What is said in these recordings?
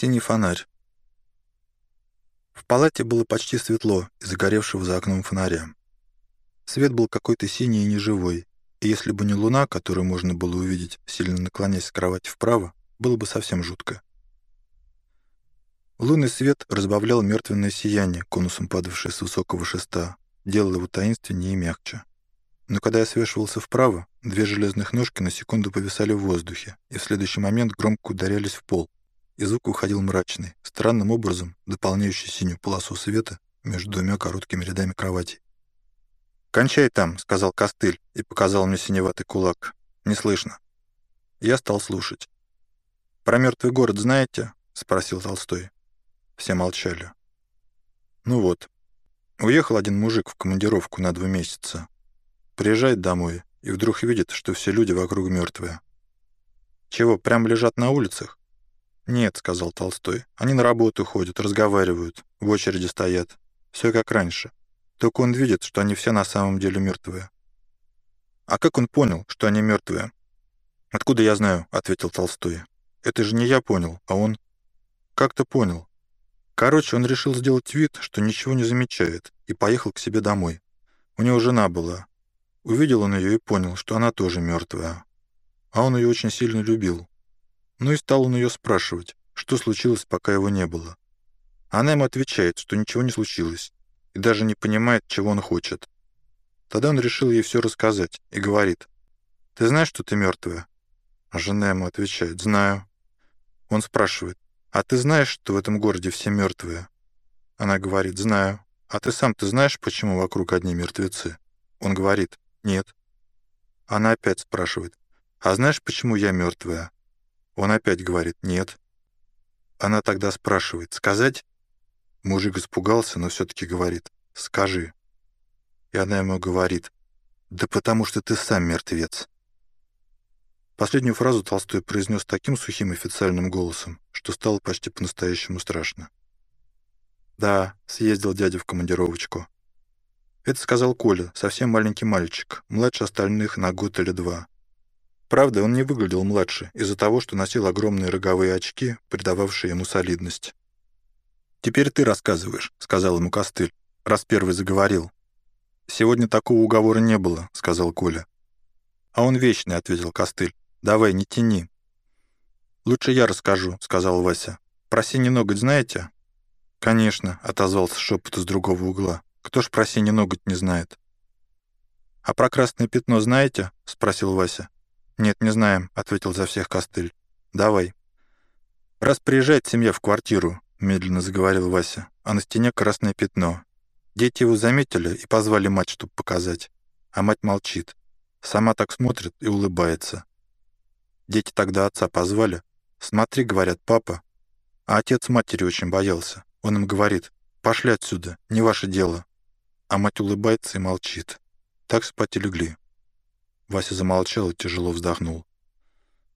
Синий фонарь. В палате было почти светло из загоревшего за окном фонаря. Свет был какой-то синий и неживой, и если бы не луна, которую можно было увидеть, сильно наклоняясь с кровати вправо, было бы совсем жутко. Лунный свет разбавлял мертвенное сияние, конусом падавшее с высокого шеста, делал его таинственнее и мягче. Но когда я свешивался вправо, две железных ножки на секунду повисали в воздухе и в следующий момент громко ударялись в пол, и звук уходил мрачный, странным образом дополняющий синюю полосу света между двумя короткими рядами кроватей. «Кончай там», — сказал Костыль и показал мне синеватый кулак. «Не слышно». Я стал слушать. «Про мертвый город знаете?» — спросил Толстой. Все молчали. «Ну вот. Уехал один мужик в командировку на два месяца. Приезжает домой и вдруг видит, что все люди вокруг мертвые. Чего, прям лежат на улицах? «Нет», — сказал Толстой. «Они на работу ходят, разговаривают, в очереди стоят. Все как раньше. Только он видит, что они все на самом деле мертвые». «А как он понял, что они мертвые?» «Откуда я знаю?» — ответил Толстой. «Это же не я понял, а он...» «Как-то понял. Короче, он решил сделать вид, что ничего не замечает, и поехал к себе домой. У него жена была. Увидел он ее и понял, что она тоже мертвая. А он ее очень сильно любил. Ну и стал он ее спрашивать, что случилось, пока его не было. Она ему отвечает, что ничего не случилось, и даже не понимает, чего он хочет. Тогда он решил ей все рассказать и говорит, «Ты знаешь, что ты мертвая?» А жена ему отвечает, «Знаю». Он спрашивает, «А ты знаешь, что в этом городе все мертвые?» Она говорит, «Знаю». «А ты сам ты знаешь, почему вокруг одни мертвецы?» Он говорит, «Нет». Она опять спрашивает, «А знаешь, почему я мертвая?» Он опять говорит «нет». Она тогда спрашивает «сказать?» Мужик испугался, но все-таки говорит «скажи». И она ему говорит «да потому что ты сам мертвец». Последнюю фразу Толстой произнес таким сухим официальным голосом, что стало почти по-настоящему страшно. «Да», — съездил дядя в командировочку. Это сказал Коля, совсем маленький мальчик, младше остальных на год или два. Правда, он не выглядел младше из-за того, что носил огромные роговые очки, придававшие ему солидность. «Теперь ты рассказываешь», — сказал ему Костыль, раз первый заговорил. «Сегодня такого уговора не было», — сказал Коля. «А он вечный», — ответил Костыль. «Давай, не тяни». «Лучше я расскажу», — сказал Вася. «Про синий ноготь знаете?» «Конечно», — отозвался шепот из другого угла. «Кто ж про синий ноготь не знает?» «А про красное пятно знаете?» — спросил Вася. «Нет, не знаем», — ответил за всех Костыль. «Давай». «Раз приезжает семья в квартиру», — медленно заговорил Вася, «а на стене красное пятно. Дети его заметили и позвали мать, чтобы показать. А мать молчит. Сама так смотрит и улыбается. Дети тогда отца позвали. «Смотри», — говорят, «папа». А отец матери очень боялся. Он им говорит, «Пошли отсюда, не ваше дело». А мать улыбается и молчит. Так спать и легли. Вася замолчал и тяжело вздохнул.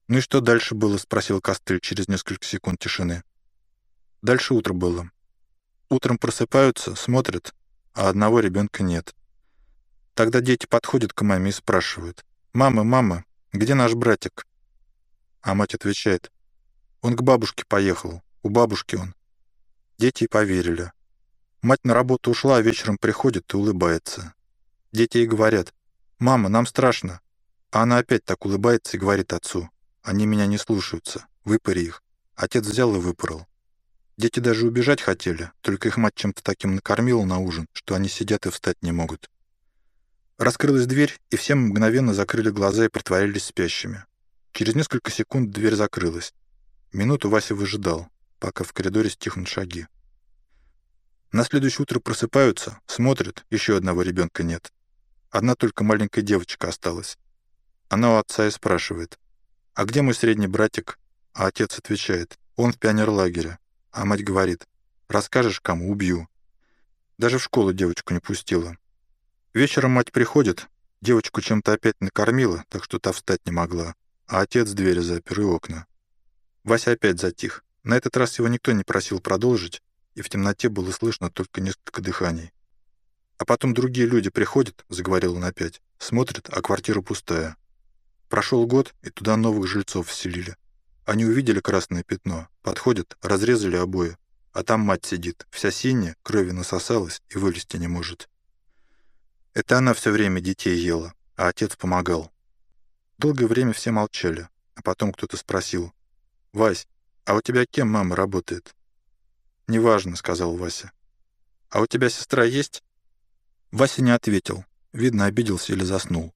«Ну и что дальше было?» — спросил Костыль через несколько секунд тишины. Дальше утро было. Утром просыпаются, смотрят, а одного ребенка нет. Тогда дети подходят к маме и спрашивают. «Мама, мама, где наш братик?» А мать отвечает. «Он к бабушке поехал. У бабушки он». Дети поверили. Мать на работу ушла, а вечером приходит и улыбается. Дети ей говорят. «Мама, нам страшно. А она опять так улыбается и говорит отцу. «Они меня не слушаются. Выпари их». Отец взял и выпорол. Дети даже убежать хотели, только их мать чем-то таким накормила на ужин, что они сидят и встать не могут. Раскрылась дверь, и все мгновенно закрыли глаза и притворились спящими. Через несколько секунд дверь закрылась. Минуту Вася выжидал, пока в коридоре стихнут шаги. На следующее утро просыпаются, смотрят, еще одного ребенка нет. Одна только маленькая девочка осталась. Она у отца и спрашивает, «А где мой средний братик?» А отец отвечает, «Он в пионерлагере». А мать говорит, «Расскажешь кому, убью». Даже в школу девочку не пустила. Вечером мать приходит, девочку чем-то опять накормила, так что та встать не могла, а отец двери запер и окна. Вася опять затих. На этот раз его никто не просил продолжить, и в темноте было слышно только несколько дыханий. А потом другие люди приходят, заговорил он опять, смотрят, а квартира пустая. Прошел год, и туда новых жильцов вселили. Они увидели красное пятно, подходят, разрезали обои, а там мать сидит, вся синяя, крови насосалась и вылезти не может. Это она все время детей ела, а отец помогал. Долгое время все молчали, а потом кто-то спросил. «Вась, а у тебя кем мама работает?» «Неважно», — сказал Вася. «А у тебя сестра есть?» Вася не ответил. Видно, обиделся или заснул.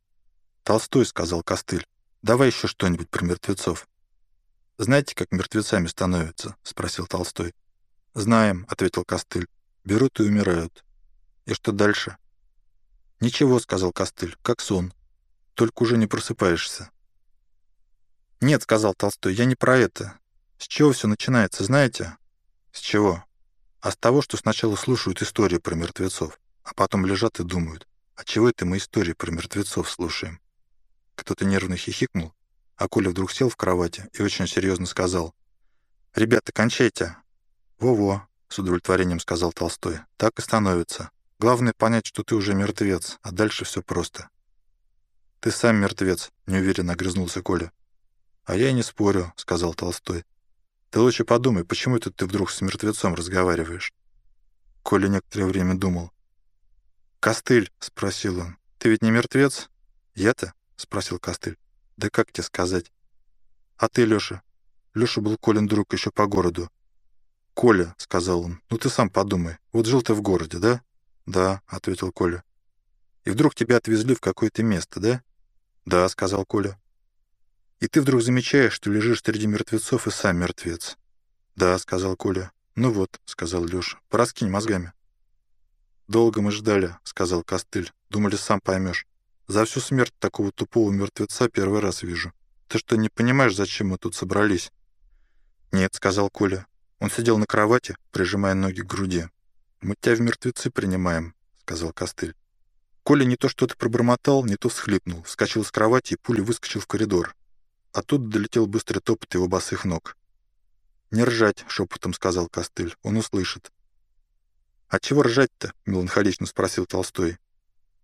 «Толстой», — сказал Костыль. «Давай еще что-нибудь про мертвецов». «Знаете, как мертвецами становятся?» — спросил Толстой. «Знаем», — ответил Костыль. «Берут и умирают». «И что дальше?» «Ничего», — сказал Костыль, — «как сон. Только уже не просыпаешься». «Нет», — сказал Толстой, — «я не про это. С чего все начинается, знаете?» «С чего?» «А с того, что сначала слушают истории про мертвецов, а потом лежат и думают, а чего это мы истории про мертвецов слушаем?» Кто-то нервно хихикнул, а Коля вдруг сел в кровати и очень серьезно сказал, «Ребята, кончайте, «Во-во», — с удовлетворением сказал Толстой, — «так и становится. Главное понять, что ты уже мертвец, а дальше все просто». «Ты сам мертвец», — неуверенно огрызнулся Коля. «А я и не спорю», — сказал Толстой. «Ты лучше подумай, почему это ты вдруг с мертвецом разговариваешь?» Коля некоторое время думал. «Костыль», — спросил он, — «ты ведь не мертвец?» «Я-то?» — спросил Костыль. «Да как тебе сказать?» «А ты, Лёша?» Лёша был Колин друг еще по городу. «Коля», — сказал он, — «ну ты сам подумай. Вот жил ты в городе, да?» «Да», — ответил Коля. «И вдруг тебя отвезли в какое-то место, да?» «Да», — сказал Коля. «И ты вдруг замечаешь, что лежишь среди мертвецов и сам мертвец?» «Да», — сказал Коля. «Ну вот», — сказал Леша, — «пораскинь мозгами». «Долго мы ждали», — сказал Костыль. «Думали, сам поймешь. За всю смерть такого тупого мертвеца первый раз вижу. Ты что, не понимаешь, зачем мы тут собрались?» «Нет», — сказал Коля. Он сидел на кровати, прижимая ноги к груди. «Мы тебя в мертвецы принимаем», — сказал Костыль. Коля не то что-то пробормотал, не то всхлипнул, вскочил с кровати и пулей выскочил в коридор. Оттуда долетел быстрый топот его босых ног. «Не ржать», — шепотом сказал Костыль, — «он услышит». «А чего ржать-то?» — меланхолично спросил Толстой.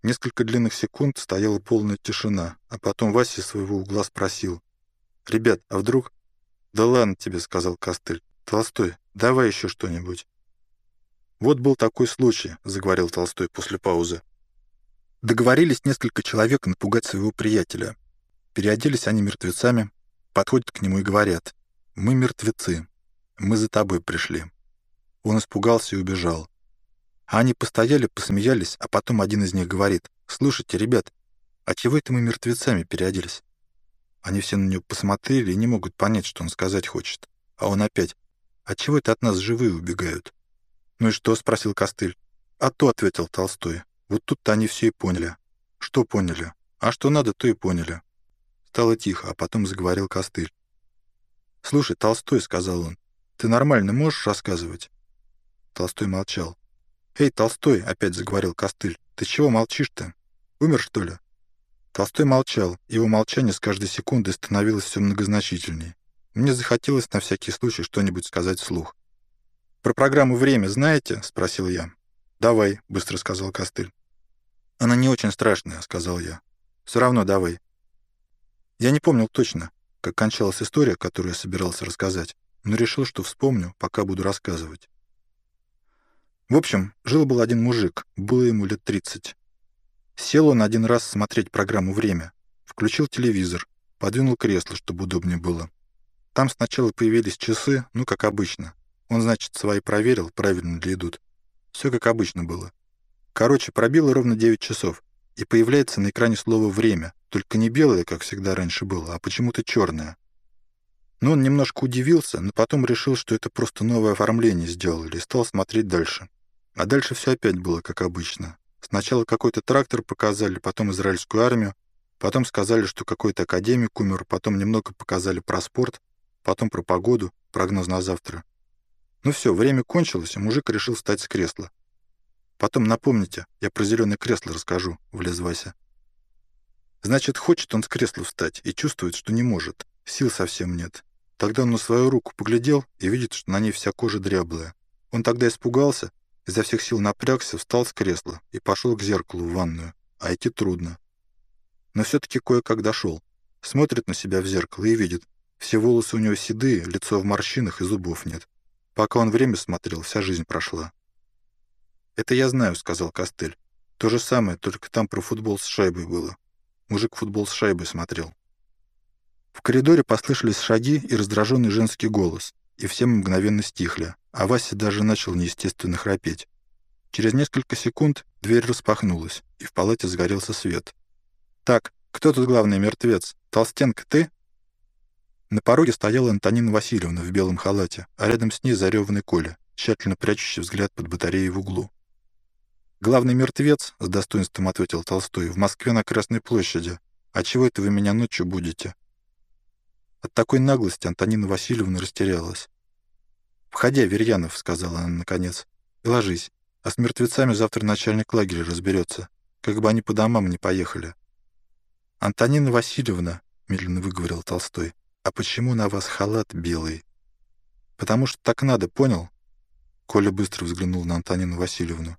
Несколько длинных секунд стояла полная тишина, а потом Вася из своего угла спросил. «Ребят, а вдруг...» «Да ладно тебе», — сказал Костыль. «Толстой, давай еще что-нибудь». «Вот был такой случай», — заговорил Толстой после паузы. Договорились несколько человек напугать своего приятеля. Переоделись они мертвецами, подходят к нему и говорят, «Мы мертвецы, мы за тобой пришли». Он испугался и убежал. А они постояли, посмеялись, а потом один из них говорит, «Слушайте, ребят, а чего это мы мертвецами переоделись?» Они все на него посмотрели и не могут понять, что он сказать хочет. А он опять, а чего это от нас живые убегают?» «Ну и что?» — спросил Костыль. «А то», — ответил Толстой. «Вот тут-то они все и поняли». «Что поняли?» «А что надо, то и поняли». Стало тихо, а потом заговорил Костыль. «Слушай, Толстой», — сказал он, — «ты нормально можешь рассказывать?» Толстой молчал. «Эй, Толстой», — опять заговорил Костыль, — «ты чего молчишь-то? Умер, что ли?» Толстой молчал, его молчание с каждой секундой становилось все многозначительнее. Мне захотелось на всякий случай что-нибудь сказать вслух. «Про программу «Время» знаете?» — спросил я. «Давай», — быстро сказал Костыль. «Она не очень страшная», — сказал я. «Все равно давай». Я не помнил точно, как кончалась история, которую я собирался рассказать, но решил, что вспомню, пока буду рассказывать. В общем, жил-был один мужик, было ему лет 30. Сел он один раз смотреть программу «Время», включил телевизор, подвинул кресло, чтобы удобнее было, там сначала появились часы, ну, как обычно. Он, значит, свои проверил, правильно ли идут. Все как обычно было. Короче, пробило ровно 9 часов, и появляется на экране слово «время», только не белое, как всегда раньше было, а почему-то черное. Но он немножко удивился, но потом решил, что это просто новое оформление сделали, и стал смотреть дальше. А дальше все опять было как обычно. Сначала какой-то трактор показали, потом израильскую армию, потом сказали, что какой-то академик умер, потом немного показали про спорт, потом про погоду, прогноз на завтра. Ну все, время кончилось, и мужик решил встать с кресла. Потом напомните, я про зеленое кресло расскажу, влез Вася. Значит, хочет он с кресла встать и чувствует, что не может, сил совсем нет. Тогда он на свою руку поглядел и видит, что на ней вся кожа дряблая. Он тогда испугался, изо всех сил напрягся, встал с кресла и пошел к зеркалу в ванную, а идти трудно. Но все-таки кое-как дошел. Смотрит на себя в зеркало и видит, Все волосы у него седые, лицо в морщинах и зубов нет. Пока он время смотрел, вся жизнь прошла. «Это я знаю», — сказал Костыль. «То же самое, только там про футбол с шайбой было. Мужик футбол с шайбой смотрел». В коридоре послышались шаги и раздраженный женский голос, и все мгновенно стихли, а Вася даже начал неестественно храпеть. Через несколько секунд дверь распахнулась, и в палате загорелся свет. «Так, кто тут главный мертвец? Толстенка, ты?» На пороге стояла Антонина Васильевна в белом халате, а рядом с ней зареванный Коля, тщательно прячущий взгляд под батареей в углу. «Главный мертвец», — с достоинством ответил Толстой, — «в Москве на Красной площади. А чего это вы меня ночью будете?» От такой наглости Антонина Васильевна растерялась. «Входи, Верьянов», — сказала она наконец, — «и ложись. А с мертвецами завтра начальник лагеря разберется, как бы они по домам не поехали». «Антонина Васильевна», — медленно выговорил Толстой, — «а почему на вас халат белый?» «Потому что так надо, понял?» Коля быстро взглянул на Антонину Васильевну.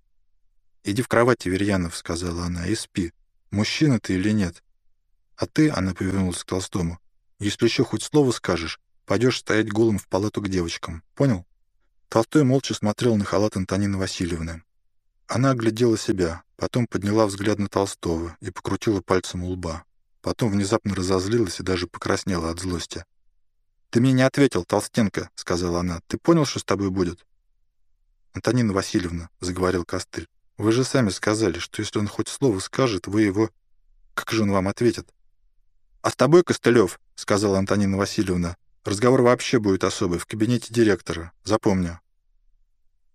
«Иди в кровать, Верьянов», — сказала она, — «и спи. Мужчина ты или нет?» «А ты», — она повернулась к Толстому, — «если еще хоть слово скажешь, пойдешь стоять голым в палату к девочкам. Понял?» Толстой молча смотрел на халат Антонины Васильевны. Она оглядела себя, потом подняла взгляд на Толстого и покрутила пальцем у лба. Потом внезапно разозлилась и даже покраснела от злости. «Ты мне не ответил, Толстенко», — сказала она. «Ты понял, что с тобой будет?» «Антонина Васильевна», — заговорил Костыль, вы же сами сказали, что если он хоть слово скажет, вы его... Как же он вам ответит? «А с тобой, Костылев», — сказала Антонина Васильевна, «разговор вообще будет особый, в кабинете директора. Запомню».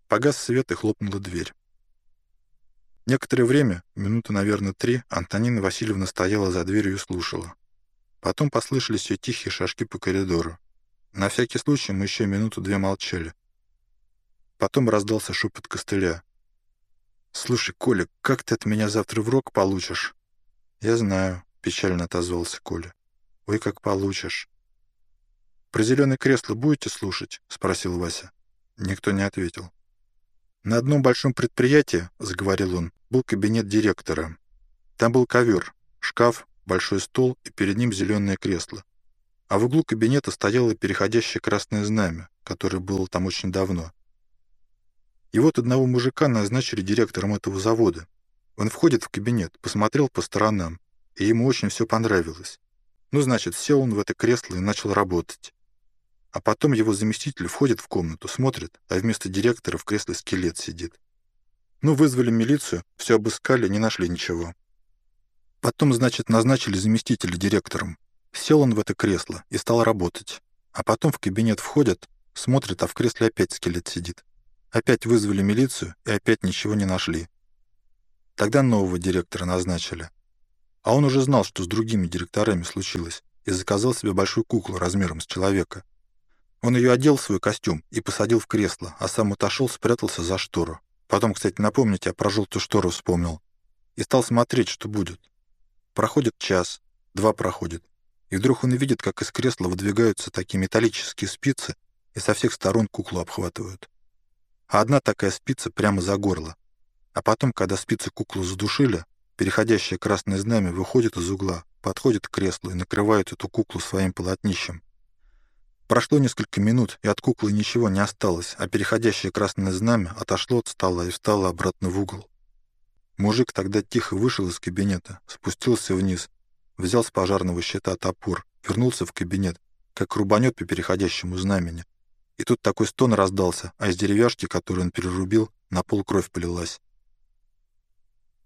Погас свет и хлопнула дверь. Некоторое время, минуты, наверное, три, Антонина Васильевна стояла за дверью и слушала. Потом послышались ее тихие шажки по коридору. На всякий случай мы еще минуту-две молчали. Потом раздался шепот костыля. «Слушай, Коля, как ты от меня завтра в рог получишь?» «Я знаю», — печально отозвался Коля. «Ой, как получишь». «Про зеленое кресло будете слушать?» — спросил Вася. Никто не ответил. «На одном большом предприятии, — заговорил он, — был кабинет директора. Там был ковер, шкаф, большой стол и перед ним зеленое кресло. А в углу кабинета стояло переходящее красное знамя, которое было там очень давно. И вот одного мужика назначили директором этого завода. Он входит в кабинет, посмотрел по сторонам, и ему очень все понравилось. Ну, значит, сел он в это кресло и начал работать. А потом его заместитель входит в комнату, смотрит, а вместо директора в кресле скелет сидит. Ну, вызвали милицию, все обыскали, не нашли ничего. Потом, значит, назначили заместителя директором. Сел он в это кресло и стал работать. А потом в кабинет входят, смотрят, а в кресле опять скелет сидит. Опять вызвали милицию и опять ничего не нашли. Тогда нового директора назначили. А он уже знал, что с другими директорами случилось, и заказал себе большую куклу размером с человека. Он ее одел в свой костюм и посадил в кресло, а сам отошел, спрятался за штору. Потом, кстати, напомните, я про желтую штору вспомнил. И стал смотреть, что будет. Проходит час, два проходит. И вдруг он видит, как из кресла выдвигаются такие металлические спицы и со всех сторон куклу обхватывают а одна такая спица прямо за горло. А потом, когда спицы куклу задушили, переходящее красное знамя выходит из угла, подходит к креслу и накрывает эту куклу своим полотнищем. Прошло несколько минут, и от куклы ничего не осталось, а переходящее красное знамя отошло от стола и встало обратно в угол. Мужик тогда тихо вышел из кабинета, спустился вниз, взял с пожарного щита топор, вернулся в кабинет, как рубанет по переходящему знамени, и тут такой стон раздался, а из деревяшки, которую он перерубил, на пол кровь полилась.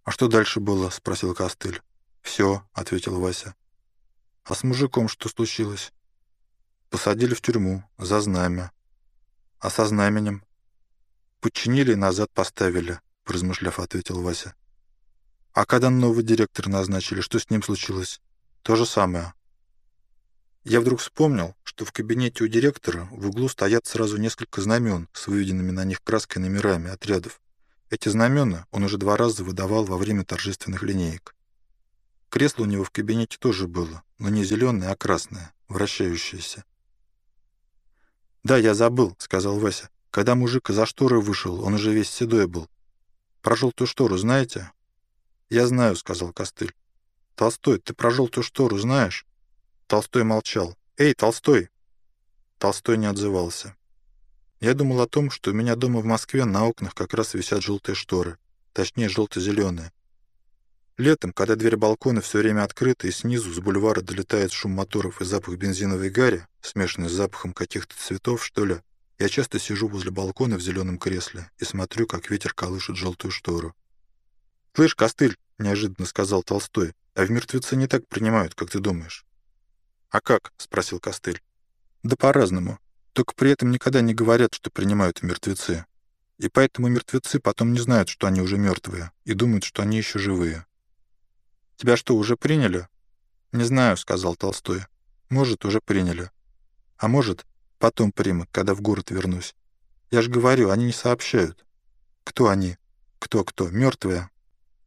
«А что дальше было?» — спросил Костыль. «Все», — ответил Вася. «А с мужиком что случилось?» «Посадили в тюрьму, за знамя». «А со знаменем?» «Подчинили назад поставили», — поразмышляв, ответил Вася. «А когда нового директора назначили, что с ним случилось?» «То же самое». Я вдруг вспомнил, что в кабинете у директора в углу стоят сразу несколько знамен с выведенными на них краской номерами отрядов. Эти знамена он уже два раза выдавал во время торжественных линеек. Кресло у него в кабинете тоже было, но не зеленое, а красное, вращающееся. «Да, я забыл», — сказал Вася. «Когда мужик из-за шторы вышел, он уже весь седой был. Про желтую штору знаете?» «Я знаю», — сказал Костыль. «Толстой, ты про желтую штору знаешь?» Толстой молчал. «Эй, Толстой!» Толстой не отзывался. Я думал о том, что у меня дома в Москве на окнах как раз висят желтые шторы, точнее, желто-зеленые. Летом, когда дверь балкона все время открыта и снизу с бульвара долетает шум моторов и запах бензиновой гари, смешанный с запахом каких-то цветов, что ли, я часто сижу возле балкона в зеленом кресле и смотрю, как ветер колышет желтую штору. «Слышь, костыль!» — неожиданно сказал Толстой. «А в мертвецы не так принимают, как ты думаешь». «А как?» — спросил костыль. «Да по-разному. Только при этом никогда не говорят, что принимают мертвецы. И поэтому мертвецы потом не знают, что они уже мертвые, и думают, что они еще живые. Тебя что, уже приняли?» «Не знаю», — сказал Толстой. «Может, уже приняли. А может, потом примут, когда в город вернусь. Я же говорю, они не сообщают». «Кто они?» «Кто-кто? Мертвые?»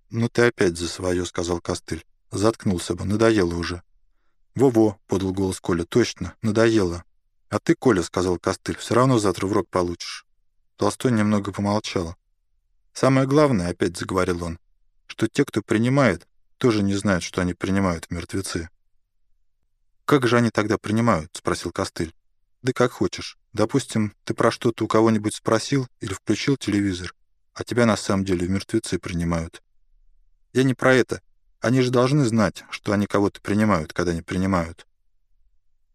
«Ну ты опять за свое», — сказал Костыль. «Заткнулся бы, надоело уже». «Во-во», — подал голос Коля, — «точно, надоело». «А ты, Коля», — сказал Костыль, — «все равно завтра в рот получишь». Толстой немного помолчал. «Самое главное», — опять заговорил он, — «что те, кто принимает, тоже не знают, что они принимают мертвецы. «Как же они тогда принимают?» — спросил Костыль. «Да как хочешь. Допустим, ты про что-то у кого-нибудь спросил или включил телевизор, а тебя на самом деле мертвецы принимают. Я не про это. Они же должны знать, что они кого-то принимают, когда не принимают.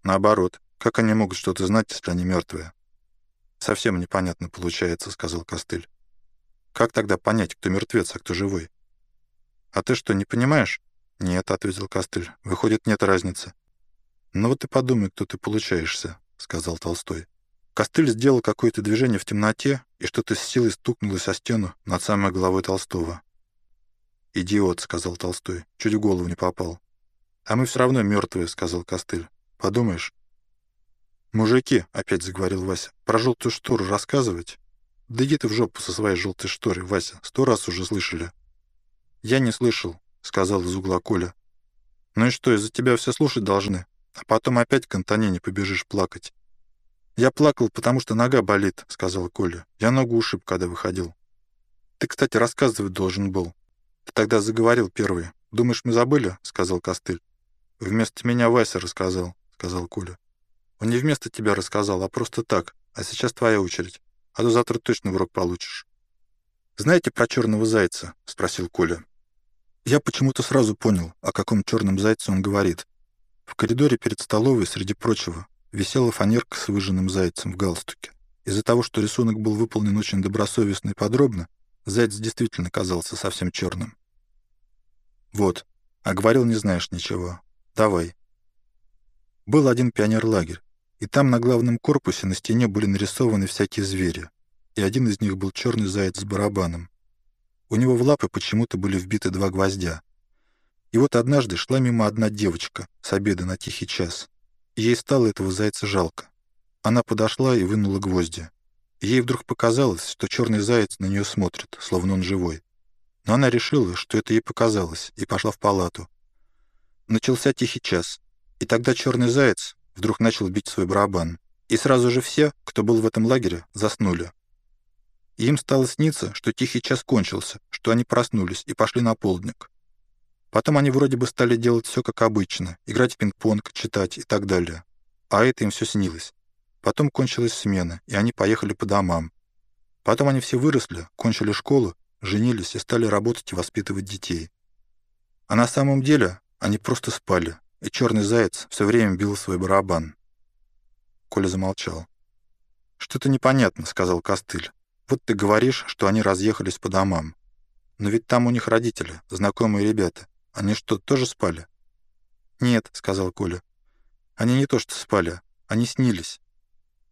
Наоборот, как они могут что-то знать, если они мертвые? Совсем непонятно получается, сказал Костыль. Как тогда понять, кто мертвец, а кто живой? «А ты что, не понимаешь?» «Нет», — ответил Костыль. «Выходит, нет разницы». «Ну вот и подумай, кто ты получаешься», — сказал Толстой. Костыль сделал какое-то движение в темноте, и что-то с силой стукнулось о стену над самой головой Толстого. «Идиот», — сказал Толстой, — чуть в голову не попал. «А мы все равно мертвые», — сказал Костыль. «Подумаешь?» «Мужики», — опять заговорил Вася, — «про желтую штору рассказывать?» «Да иди ты в жопу со своей желтой шторой, Вася, сто раз уже слышали». «Я не слышал», — сказал из угла Коля. «Ну и что, из-за тебя все слушать должны? А потом опять к Антонине побежишь плакать». «Я плакал, потому что нога болит», — сказал Коля. «Я ногу ушиб, когда выходил». «Ты, кстати, рассказывать должен был. Ты тогда заговорил первый. Думаешь, мы забыли?» — сказал Костыль. «Вместо меня Вася рассказал», — сказал Коля. «Он не вместо тебя рассказал, а просто так. А сейчас твоя очередь. А то завтра точно урок получишь». «Знаете про черного зайца?» — спросил Коля. Я почему-то сразу понял, о каком черном зайце он говорит. В коридоре перед столовой, среди прочего, висела фанерка с выжженным зайцем в галстуке. Из-за того, что рисунок был выполнен очень добросовестно и подробно, заяц действительно казался совсем черным. «Вот, а говорил, не знаешь ничего. Давай». Был один пионерлагерь, и там на главном корпусе на стене были нарисованы всякие звери, и один из них был черный заяц с барабаном. У него в лапы почему-то были вбиты два гвоздя. И вот однажды шла мимо одна девочка с обеда на тихий час. ей стало этого зайца жалко. Она подошла и вынула гвозди. ей вдруг показалось, что черный заяц на нее смотрит, словно он живой. Но она решила, что это ей показалось, и пошла в палату. Начался тихий час, и тогда черный заяц вдруг начал бить свой барабан. И сразу же все, кто был в этом лагере, заснули им стало сниться, что тихий час кончился, что они проснулись и пошли на полдник. Потом они вроде бы стали делать все как обычно, играть в пинг-понг, читать и так далее. А это им все снилось. Потом кончилась смена, и они поехали по домам. Потом они все выросли, кончили школу, женились и стали работать и воспитывать детей. А на самом деле они просто спали, и черный заяц все время бил свой барабан. Коля замолчал. «Что-то непонятно», — сказал Костыль. Вот ты говоришь, что они разъехались по домам. Но ведь там у них родители, знакомые ребята. Они что, тоже спали? Нет, сказал Коля. Они не то что спали, они снились.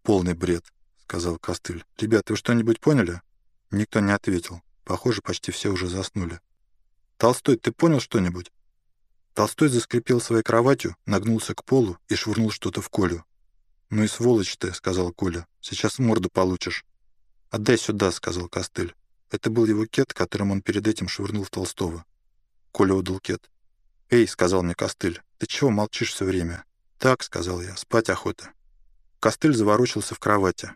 Полный бред, сказал Костыль. Ребята, вы что-нибудь поняли? Никто не ответил. Похоже, почти все уже заснули. Толстой, ты понял что-нибудь? Толстой заскрипел своей кроватью, нагнулся к полу и швырнул что-то в Колю. «Ну и сволочь ты», — сказал Коля. «Сейчас морду получишь». «Отдай сюда», — сказал Костыль. Это был его кет, которым он перед этим швырнул в Толстого. Коля удал кет. «Эй», — сказал мне Костыль, — «ты чего молчишь все время?» «Так», — сказал я, — «спать охота». Костыль заворочился в кровати.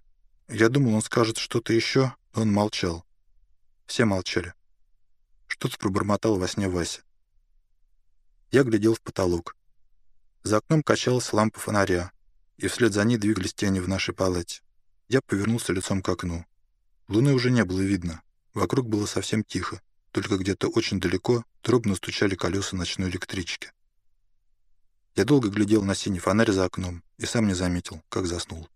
Я думал, он скажет что-то еще, но он молчал. Все молчали. Что-то пробормотал во сне Вася. Я глядел в потолок. За окном качалась лампа фонаря, и вслед за ней двигались тени в нашей палате. Я повернулся лицом к окну. Луны уже не было видно. Вокруг было совсем тихо, только где-то очень далеко дробно стучали колеса ночной электрички. Я долго глядел на синий фонарь за окном и сам не заметил, как заснул.